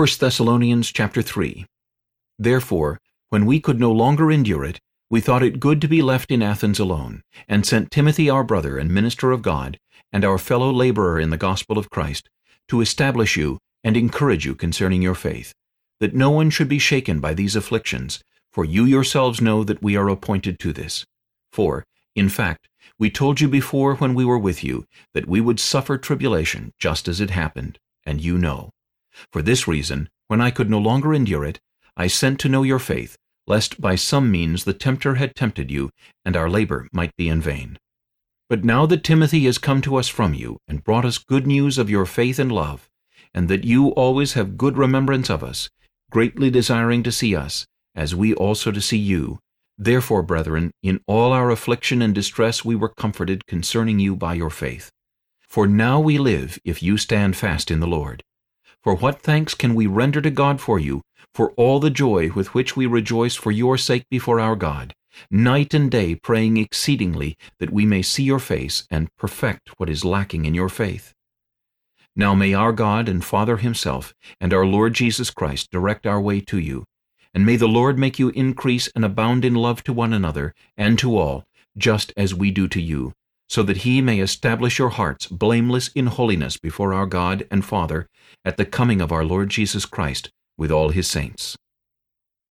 1 Thessalonians chapter 3 Therefore, when we could no longer endure it, we thought it good to be left in Athens alone, and sent Timothy our brother and minister of God, and our fellow laborer in the gospel of Christ, to establish you and encourage you concerning your faith, that no one should be shaken by these afflictions, for you yourselves know that we are appointed to this. For, in fact, we told you before when we were with you, that we would suffer tribulation just as it happened, and you know. For this reason, when I could no longer endure it, I sent to know your faith, lest by some means the tempter had tempted you, and our labor might be in vain. But now that Timothy is come to us from you, and brought us good news of your faith and love, and that you always have good remembrance of us, greatly desiring to see us, as we also to see you, therefore, brethren, in all our affliction and distress we were comforted concerning you by your faith. For now we live if you stand fast in the Lord. For what thanks can we render to God for you, for all the joy with which we rejoice for your sake before our God, night and day praying exceedingly that we may see your face and perfect what is lacking in your faith? Now may our God and Father himself and our Lord Jesus Christ direct our way to you, and may the Lord make you increase and abound in love to one another and to all, just as we do to you, so that he may establish your hearts blameless in holiness before our God and Father at the coming of our Lord Jesus Christ with all his saints.